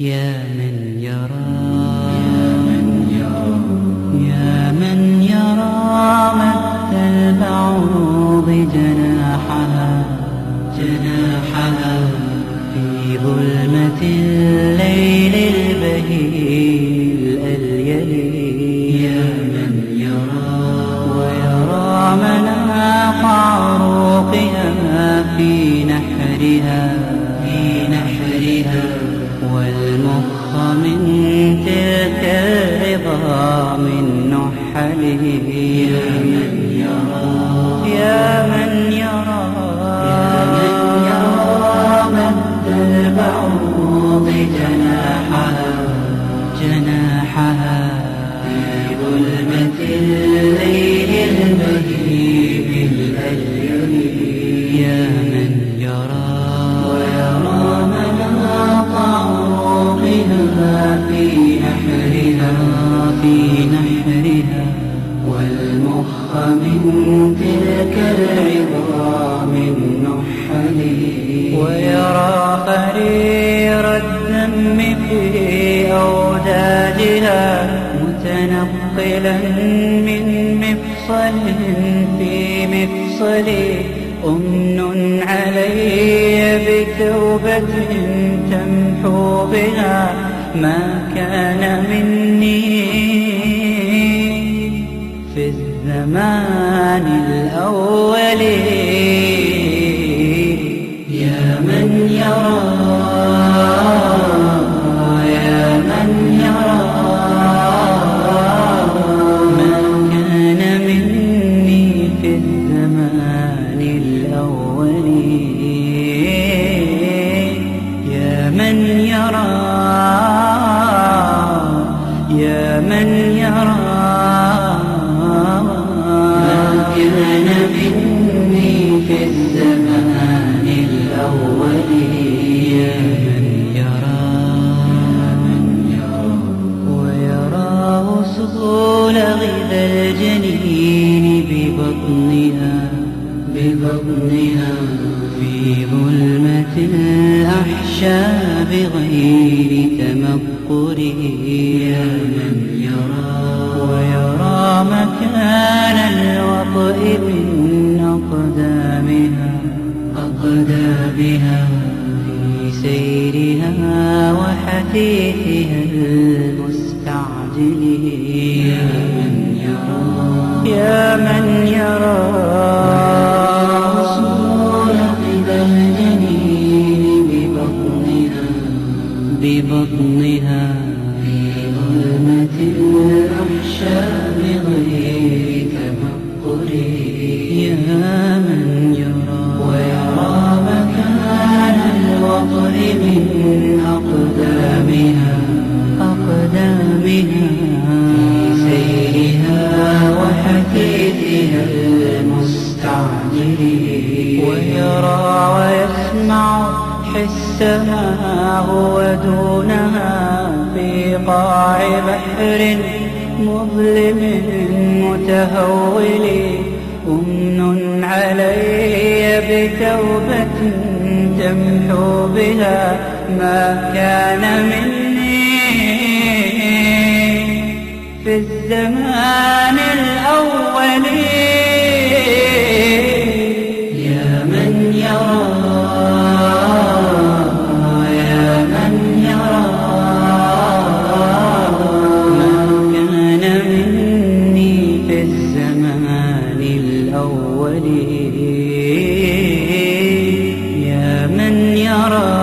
يا من يرى يا من يرى مد البعوض جناحها جناحها في ظلمة الليل. coming والمخ من تلك العظام النحل ويرى خرير الدم في أوداجها متنقلا من مفصل في مفصل أمن علي بتوبة تمحو بها ما كان مني الزمان الأول. يا من يرى يا من يرى. ما كان مني في الزمان الأول. يا من يرى يا من يرى كان مني في الزمان الأول يا من يرى ويرى وصول غذا الجنين ببطنها ببطنها. في ظلمة الأحشاء بغير تمقره يا من سيرها وحديثها المستعجل. يا من يرى يا من يرى. ويرى ويسمع حسها هو دونها في قاع بحر مظلم متهول أمن علي بتوبة تمحو بها ما كان مني في الزمان من يرى